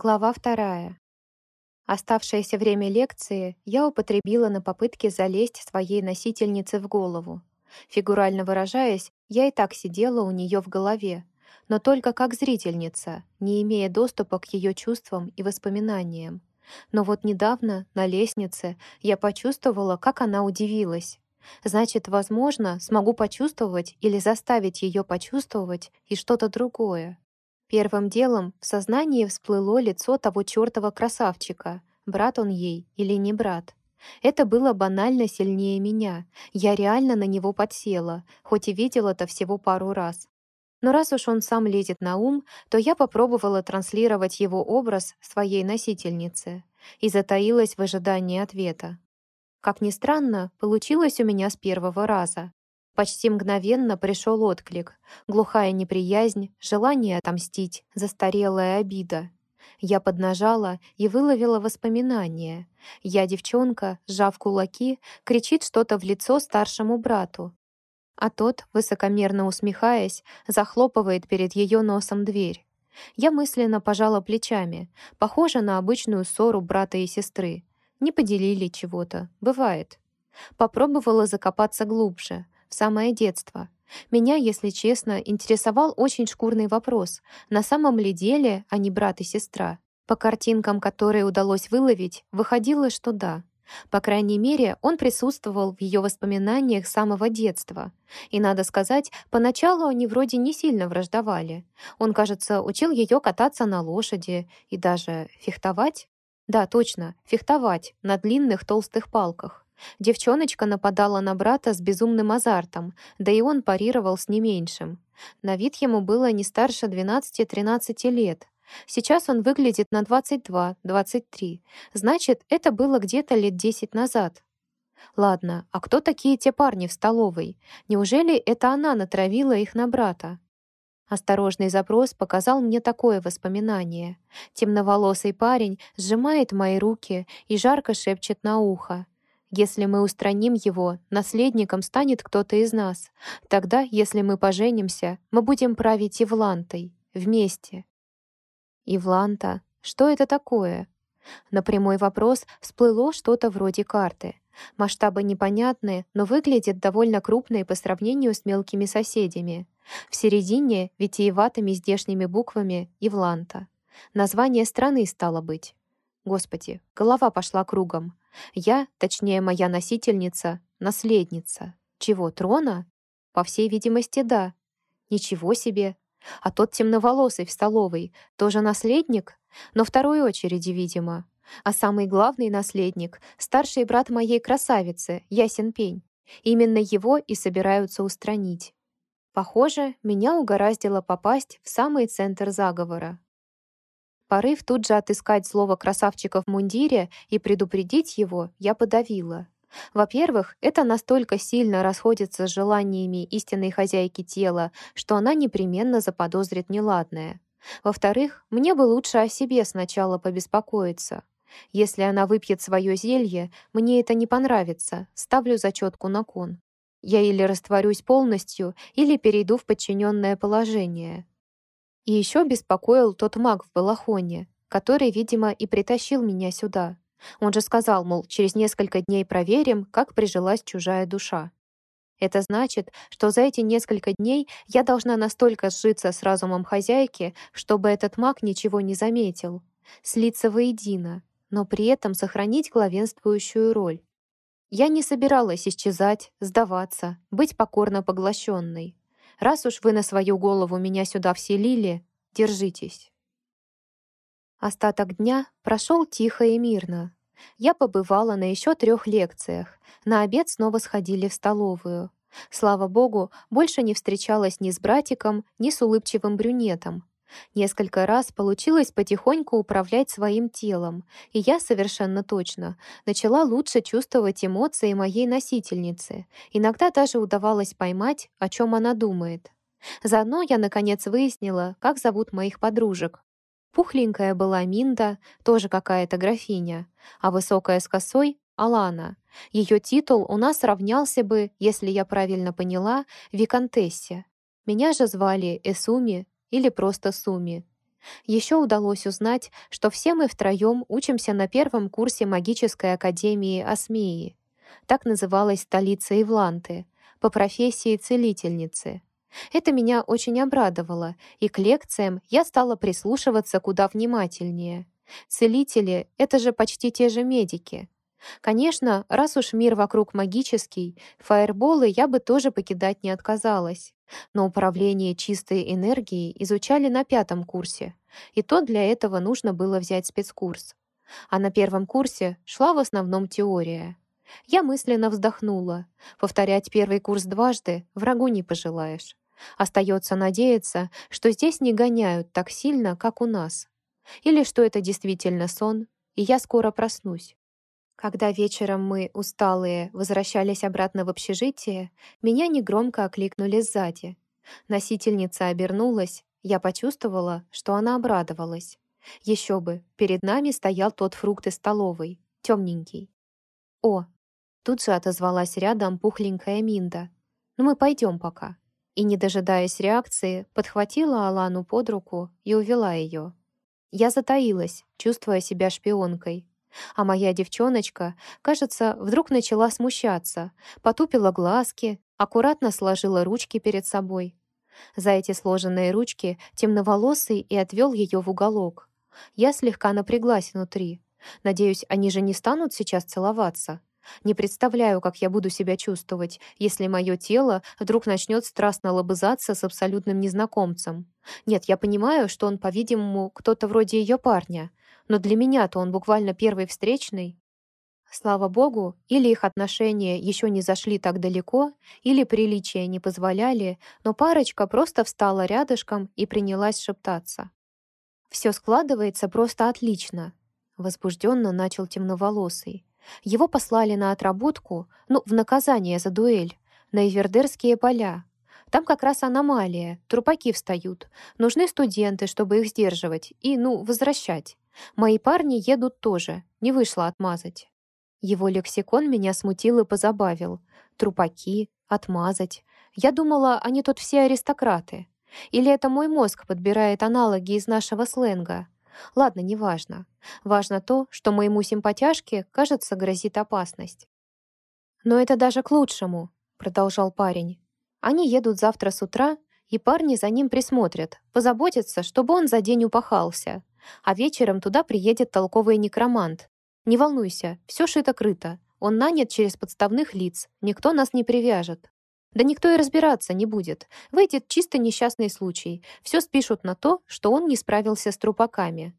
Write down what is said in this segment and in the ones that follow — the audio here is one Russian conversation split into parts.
Глава вторая. Оставшееся время лекции я употребила на попытке залезть своей носительнице в голову. Фигурально выражаясь, я и так сидела у нее в голове, но только как зрительница, не имея доступа к ее чувствам и воспоминаниям. Но вот недавно, на лестнице, я почувствовала, как она удивилась. Значит, возможно, смогу почувствовать или заставить ее почувствовать и что-то другое. Первым делом в сознании всплыло лицо того чёртова красавчика, брат он ей или не брат. Это было банально сильнее меня. Я реально на него подсела, хоть и видела это всего пару раз. Но раз уж он сам лезет на ум, то я попробовала транслировать его образ своей носительнице и затаилась в ожидании ответа. Как ни странно, получилось у меня с первого раза. Почти мгновенно пришел отклик. Глухая неприязнь, желание отомстить, застарелая обида. Я поднажала и выловила воспоминания. Я, девчонка, сжав кулаки, кричит что-то в лицо старшему брату. А тот, высокомерно усмехаясь, захлопывает перед ее носом дверь. Я мысленно пожала плечами. Похоже на обычную ссору брата и сестры. Не поделили чего-то. Бывает. Попробовала закопаться глубже — в самое детство. Меня, если честно, интересовал очень шкурный вопрос, на самом ли деле они брат и сестра. По картинкам, которые удалось выловить, выходило, что да. По крайней мере, он присутствовал в ее воспоминаниях с самого детства. И, надо сказать, поначалу они вроде не сильно враждовали. Он, кажется, учил ее кататься на лошади и даже фехтовать. Да, точно, фехтовать на длинных толстых палках. Девчоночка нападала на брата с безумным азартом, да и он парировал с не меньшим. На вид ему было не старше 12-13 лет. Сейчас он выглядит на 22-23. Значит, это было где-то лет 10 назад. Ладно, а кто такие те парни в столовой? Неужели это она натравила их на брата? Осторожный запрос показал мне такое воспоминание. Темноволосый парень сжимает мои руки и жарко шепчет на ухо. Если мы устраним его, наследником станет кто-то из нас. Тогда, если мы поженимся, мы будем править Ивлантой. Вместе. Ивланта? Что это такое? На прямой вопрос всплыло что-то вроде карты. Масштабы непонятные, но выглядят довольно крупные по сравнению с мелкими соседями. В середине витиеватыми здешними буквами «Ивланта». Название страны стало быть. Господи, голова пошла кругом. Я, точнее моя носительница, наследница. Чего, трона? По всей видимости, да. Ничего себе. А тот темноволосый в столовой тоже наследник? Но второй очереди, видимо. А самый главный наследник — старший брат моей красавицы, Ясен Пень. Именно его и собираются устранить. Похоже, меня угораздило попасть в самый центр заговора. Порыв тут же отыскать слово красавчика в мундире и предупредить его я подавила. Во-первых, это настолько сильно расходится с желаниями истинной хозяйки тела, что она непременно заподозрит неладное. Во-вторых, мне бы лучше о себе сначала побеспокоиться. Если она выпьет свое зелье, мне это не понравится, ставлю зачетку на кон. Я или растворюсь полностью, или перейду в подчиненное положение. И еще беспокоил тот маг в балахоне, который, видимо, и притащил меня сюда. Он же сказал, мол, через несколько дней проверим, как прижилась чужая душа. Это значит, что за эти несколько дней я должна настолько сжиться с разумом хозяйки, чтобы этот маг ничего не заметил, слиться воедино, но при этом сохранить главенствующую роль. Я не собиралась исчезать, сдаваться, быть покорно поглощенной. Раз уж вы на свою голову меня сюда вселили, держитесь. Остаток дня прошел тихо и мирно. Я побывала на еще трех лекциях. На обед снова сходили в столовую. Слава богу, больше не встречалась ни с братиком, ни с улыбчивым брюнетом. Несколько раз получилось потихоньку управлять своим телом, и я совершенно точно начала лучше чувствовать эмоции моей носительницы. Иногда даже удавалось поймать, о чем она думает. Заодно я, наконец, выяснила, как зовут моих подружек. Пухленькая была Минда, тоже какая-то графиня, а высокая с косой — Алана. Ее титул у нас равнялся бы, если я правильно поняла, виконтессе. Меня же звали Эсуми или просто Суми. Еще удалось узнать, что все мы втроем учимся на первом курсе магической академии Осмеи. Так называлась столица Ивланты, по профессии целительницы. Это меня очень обрадовало, и к лекциям я стала прислушиваться куда внимательнее. Целители — это же почти те же медики. Конечно, раз уж мир вокруг магический, фаерболы я бы тоже покидать не отказалась. Но управление чистой энергией изучали на пятом курсе, и то для этого нужно было взять спецкурс. А на первом курсе шла в основном теория. Я мысленно вздохнула. Повторять первый курс дважды врагу не пожелаешь. Остается надеяться, что здесь не гоняют так сильно, как у нас. Или что это действительно сон, и я скоро проснусь. Когда вечером мы, усталые, возвращались обратно в общежитие, меня негромко окликнули сзади. Носительница обернулась, я почувствовала, что она обрадовалась. Еще бы, перед нами стоял тот фрукт из столовой, темненький. «О!» Тут же отозвалась рядом пухленькая Минда. «Ну мы пойдем пока». И, не дожидаясь реакции, подхватила Алану под руку и увела ее. Я затаилась, чувствуя себя шпионкой, а моя девчоночка, кажется, вдруг начала смущаться, потупила глазки, аккуратно сложила ручки перед собой. За эти сложенные ручки темноволосый и отвел ее в уголок. Я слегка напряглась внутри. Надеюсь, они же не станут сейчас целоваться. Не представляю, как я буду себя чувствовать, если мое тело вдруг начнет страстно лобызаться с абсолютным незнакомцем. Нет, я понимаю, что он, по-видимому, кто-то вроде ее парня, но для меня-то он буквально первый встречный. Слава богу, или их отношения еще не зашли так далеко, или приличия не позволяли, но парочка просто встала рядышком и принялась шептаться. «Все складывается просто отлично», — возбужденно начал темноволосый. Его послали на отработку, ну, в наказание за дуэль, на Ивердерские поля. Там как раз аномалия, трупаки встают. Нужны студенты, чтобы их сдерживать и, ну, возвращать. Мои парни едут тоже, не вышло отмазать. Его лексикон меня смутил и позабавил. Трупаки, отмазать. Я думала, они тут все аристократы. Или это мой мозг подбирает аналоги из нашего сленга? Ладно, неважно. Важно то, что моему симпатяшке, кажется, грозит опасность. «Но это даже к лучшему», — продолжал парень. «Они едут завтра с утра, и парни за ним присмотрят, позаботятся, чтобы он за день упахался. А вечером туда приедет толковый некромант. Не волнуйся, все шито-крыто. Он нанят через подставных лиц, никто нас не привяжет. Да никто и разбираться не будет. Выйдет чисто несчастный случай. Все спишут на то, что он не справился с трупаками.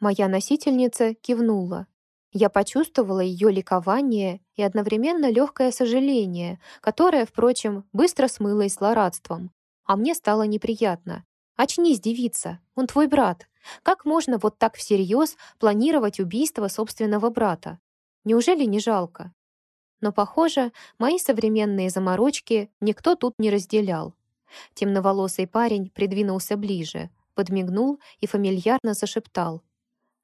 Моя носительница кивнула. Я почувствовала ее ликование и одновременно легкое сожаление, которое, впрочем, быстро смылось злорадством. А мне стало неприятно. «Очнись, девица, он твой брат. Как можно вот так всерьез планировать убийство собственного брата? Неужели не жалко?» Но, похоже, мои современные заморочки никто тут не разделял. Темноволосый парень придвинулся ближе, подмигнул и фамильярно зашептал.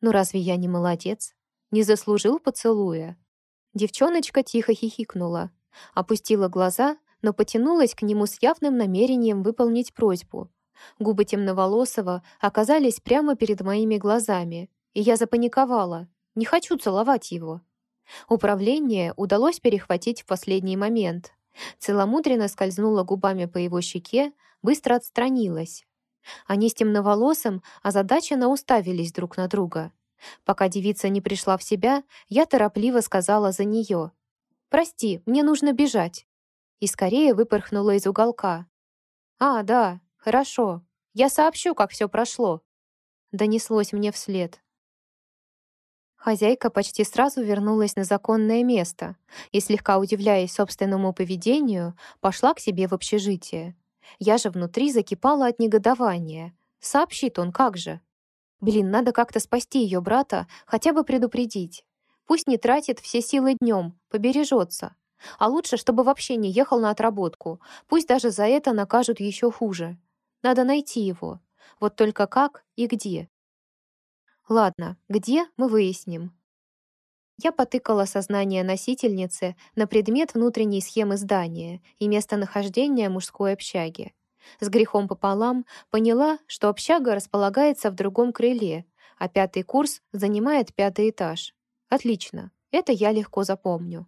«Ну разве я не молодец? Не заслужил поцелуя?» Девчоночка тихо хихикнула, опустила глаза, но потянулась к нему с явным намерением выполнить просьбу. Губы темноволосого оказались прямо перед моими глазами, и я запаниковала. Не хочу целовать его. Управление удалось перехватить в последний момент. Целомудренно скользнула губами по его щеке, быстро отстранилась. Они с темноволосым озадаченно уставились друг на друга. Пока девица не пришла в себя, я торопливо сказала за нее. «Прости, мне нужно бежать». И скорее выпорхнула из уголка. «А, да, хорошо. Я сообщу, как все прошло». Донеслось мне вслед. Хозяйка почти сразу вернулась на законное место и, слегка удивляясь собственному поведению, пошла к себе в общежитие. Я же внутри закипала от негодования. Сообщит он, как же. Блин, надо как-то спасти ее брата, хотя бы предупредить. Пусть не тратит все силы днем, побережется. А лучше, чтобы вообще не ехал на отработку. Пусть даже за это накажут еще хуже. Надо найти его. Вот только как и где. Ладно, где мы выясним. Я потыкала сознание носительницы на предмет внутренней схемы здания и местонахождения мужской общаги. С грехом пополам поняла, что общага располагается в другом крыле, а пятый курс занимает пятый этаж. Отлично, это я легко запомню.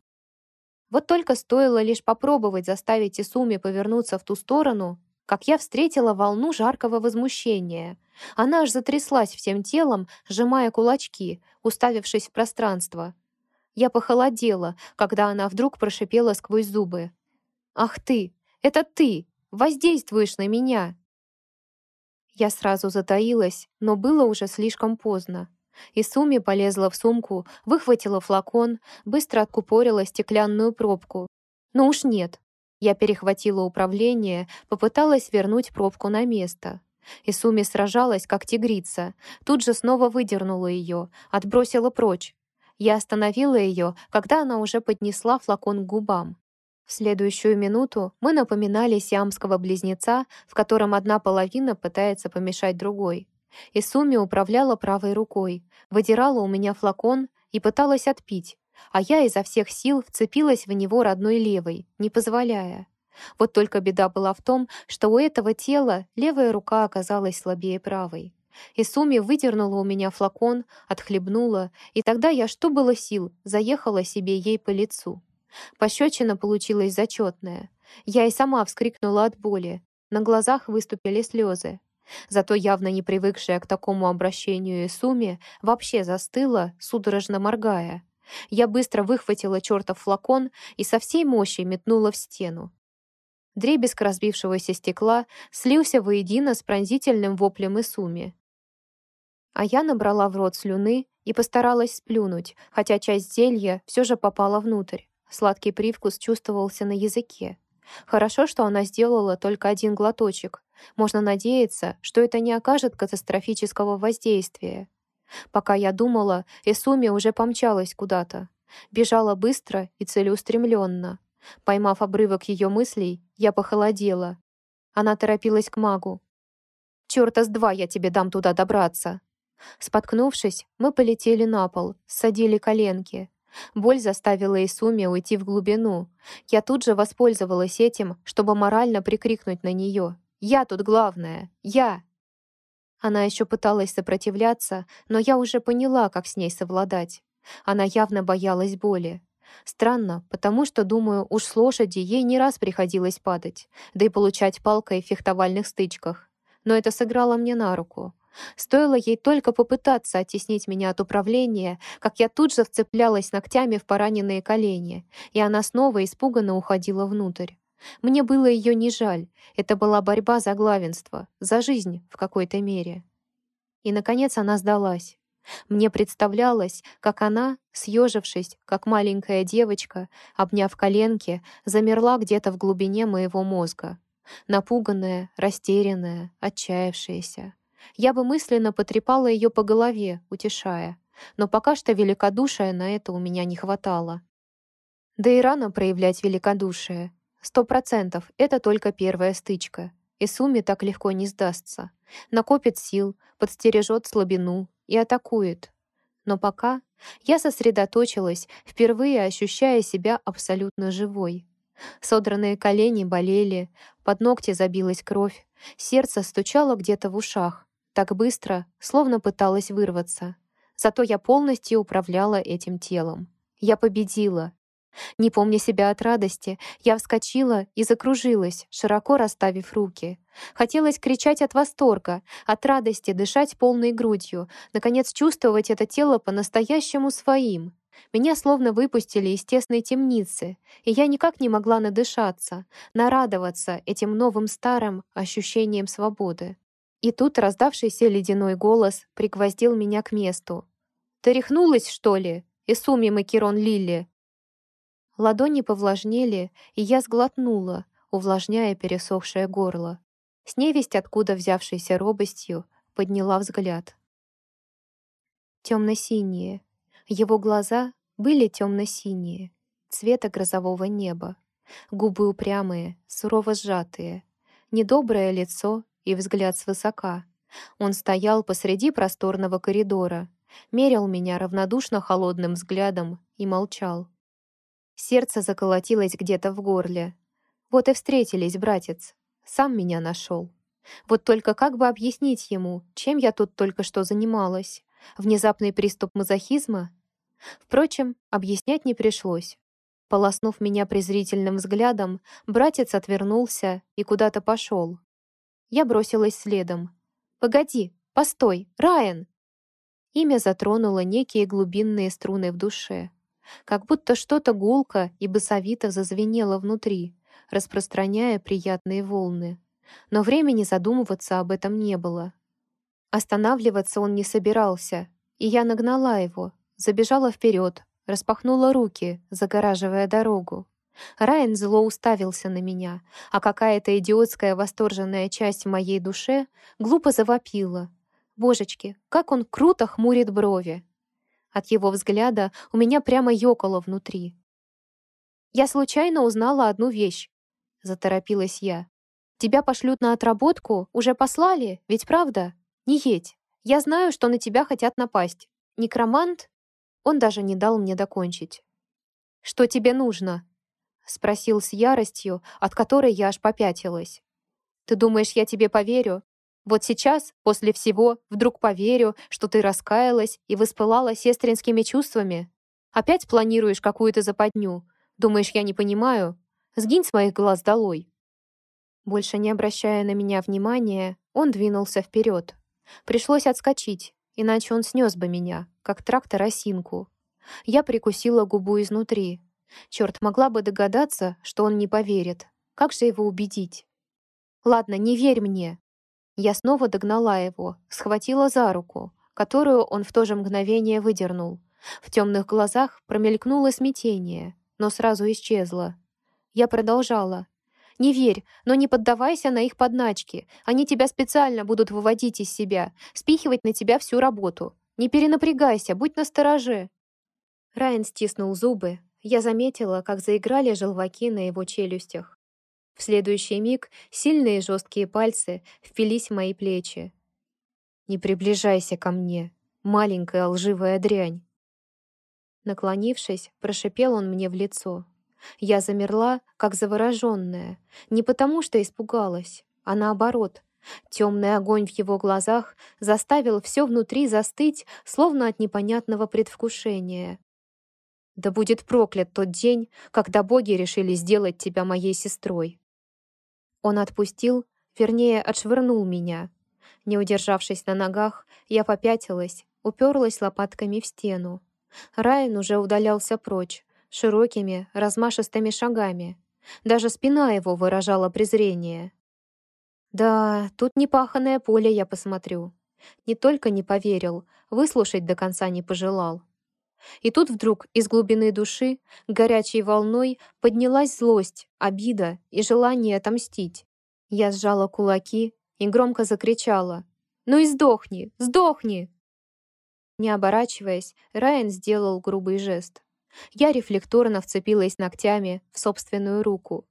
Вот только стоило лишь попробовать заставить Исуми повернуться в ту сторону, как я встретила волну жаркого возмущения. Она аж затряслась всем телом, сжимая кулачки, уставившись в пространство. Я похолодела, когда она вдруг прошипела сквозь зубы. «Ах ты! Это ты! Воздействуешь на меня!» Я сразу затаилась, но было уже слишком поздно. Исуми полезла в сумку, выхватила флакон, быстро откупорила стеклянную пробку. Но уж нет. Я перехватила управление, попыталась вернуть пробку на место. Исуми сражалась, как тигрица. Тут же снова выдернула ее, отбросила прочь. Я остановила ее, когда она уже поднесла флакон к губам. В следующую минуту мы напоминали сиамского близнеца, в котором одна половина пытается помешать другой. Исуми управляла правой рукой, выдирала у меня флакон и пыталась отпить, а я изо всех сил вцепилась в него родной левой, не позволяя. Вот только беда была в том, что у этого тела левая рука оказалась слабее правой. Исуми выдернула у меня флакон, отхлебнула, и тогда я, что было сил, заехала себе ей по лицу. Пощечина получилась зачетная. Я и сама вскрикнула от боли. На глазах выступили слезы. Зато явно не привыкшая к такому обращению Исуми вообще застыла, судорожно моргая. Я быстро выхватила чертов флакон и со всей мощи метнула в стену. Дребезг разбившегося стекла слился воедино с пронзительным воплем Исуми. А я набрала в рот слюны и постаралась сплюнуть, хотя часть зелья все же попала внутрь. Сладкий привкус чувствовался на языке. Хорошо, что она сделала только один глоточек. Можно надеяться, что это не окажет катастрофического воздействия. Пока я думала, Эсуми уже помчалась куда-то. Бежала быстро и целеустремленно. Поймав обрывок ее мыслей, я похолодела. Она торопилась к магу. «Чёрта с два я тебе дам туда добраться!» Споткнувшись, мы полетели на пол, ссадили коленки. Боль заставила Исуми уйти в глубину. Я тут же воспользовалась этим, чтобы морально прикрикнуть на нее. «Я тут главная! Я!» Она еще пыталась сопротивляться, но я уже поняла, как с ней совладать. Она явно боялась боли. Странно, потому что, думаю, уж с лошади ей не раз приходилось падать, да и получать палкой в фехтовальных стычках. Но это сыграло мне на руку. Стоило ей только попытаться оттеснить меня от управления, как я тут же вцеплялась ногтями в пораненные колени, и она снова испуганно уходила внутрь. Мне было ее не жаль. Это была борьба за главенство, за жизнь в какой-то мере. И, наконец, она сдалась. Мне представлялось, как она, съежившись, как маленькая девочка, обняв коленки, замерла где-то в глубине моего мозга. Напуганная, растерянная, отчаявшаяся. Я бы мысленно потрепала ее по голове, утешая. Но пока что великодушия на это у меня не хватало. Да и рано проявлять великодушие. Сто процентов это только первая стычка. И Суми так легко не сдастся. Накопит сил, подстережет слабину и атакует. Но пока я сосредоточилась, впервые ощущая себя абсолютно живой. Содранные колени болели, под ногти забилась кровь, сердце стучало где-то в ушах, так быстро, словно пыталась вырваться. Зато я полностью управляла этим телом. Я победила. Не помня себя от радости, я вскочила и закружилась, широко расставив руки. Хотелось кричать от восторга, от радости, дышать полной грудью, наконец чувствовать это тело по-настоящему своим. Меня словно выпустили из тесной темницы, и я никак не могла надышаться, нарадоваться этим новым старым ощущением свободы. И тут раздавшийся ледяной голос пригвоздил меня к месту. «Ты рехнулась, что ли? Исуми Макерон Лили?» Ладони повлажнели, и я сглотнула, увлажняя пересохшее горло. С невесть откуда взявшейся робостью подняла взгляд. Темно-синие. Его глаза были темно-синие, цвета грозового неба. Губы упрямые, сурово сжатые. Недоброе лицо и взгляд свысока. Он стоял посреди просторного коридора, мерил меня равнодушно холодным взглядом и молчал. Сердце заколотилось где-то в горле. Вот и встретились, братец. Сам меня нашел. Вот только как бы объяснить ему, чем я тут только что занималась? Внезапный приступ мазохизма? Впрочем, объяснять не пришлось. Полоснув меня презрительным взглядом, братец отвернулся и куда-то пошел. Я бросилась следом. «Погоди! Постой! Райан!» Имя затронуло некие глубинные струны в душе. Как будто что-то гулко и басовито зазвенело внутри, распространяя приятные волны. Но времени задумываться об этом не было. Останавливаться он не собирался, и я нагнала его, забежала вперед, распахнула руки, загораживая дорогу. Райан зло уставился на меня, а какая-то идиотская восторженная часть моей душе глупо завопила. Божечки, как он круто хмурит брови. От его взгляда у меня прямо ёкало внутри. «Я случайно узнала одну вещь», — заторопилась я. «Тебя пошлют на отработку? Уже послали? Ведь правда? Не едь. Я знаю, что на тебя хотят напасть. Некромант?» Он даже не дал мне докончить. «Что тебе нужно?» — спросил с яростью, от которой я аж попятилась. «Ты думаешь, я тебе поверю? Вот сейчас, после всего, вдруг поверю, что ты раскаялась и воспылала сестринскими чувствами? Опять планируешь какую-то западню? Думаешь, я не понимаю? Сгинь с моих глаз долой!» Больше не обращая на меня внимания, он двинулся вперед. Пришлось отскочить, иначе он снес бы меня, как трактор осинку. Я прикусила губу изнутри. Черт, могла бы догадаться, что он не поверит. Как же его убедить? «Ладно, не верь мне. Я снова догнала его, схватила за руку, которую он в то же мгновение выдернул. В темных глазах промелькнуло смятение, но сразу исчезло. Я продолжала. «Не верь, но не поддавайся на их подначки. Они тебя специально будут выводить из себя, спихивать на тебя всю работу. Не перенапрягайся, будь настороже». Райан стиснул зубы. Я заметила, как заиграли желваки на его челюстях. В следующий миг сильные жесткие пальцы впились в мои плечи. «Не приближайся ко мне, маленькая лживая дрянь!» Наклонившись, прошипел он мне в лицо. Я замерла, как завороженная, не потому что испугалась, а наоборот. Темный огонь в его глазах заставил все внутри застыть, словно от непонятного предвкушения. Да будет проклят тот день, когда боги решили сделать тебя моей сестрой. Он отпустил, вернее, отшвырнул меня. Не удержавшись на ногах, я попятилась, уперлась лопатками в стену. Райан уже удалялся прочь, широкими, размашистыми шагами. Даже спина его выражала презрение. Да, тут непаханное поле, я посмотрю. Не только не поверил, выслушать до конца не пожелал. И тут вдруг из глубины души горячей волной поднялась злость, обида и желание отомстить. Я сжала кулаки и громко закричала «Ну и сдохни! Сдохни!» Не оборачиваясь, Райан сделал грубый жест. Я рефлекторно вцепилась ногтями в собственную руку.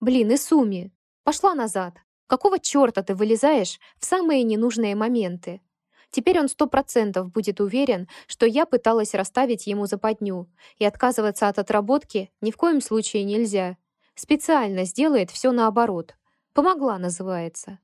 «Блин, Исуми! Пошла назад! Какого черта ты вылезаешь в самые ненужные моменты?» Теперь он сто процентов будет уверен, что я пыталась расставить ему западню, и отказываться от отработки ни в коем случае нельзя. Специально сделает все наоборот. Помогла, называется.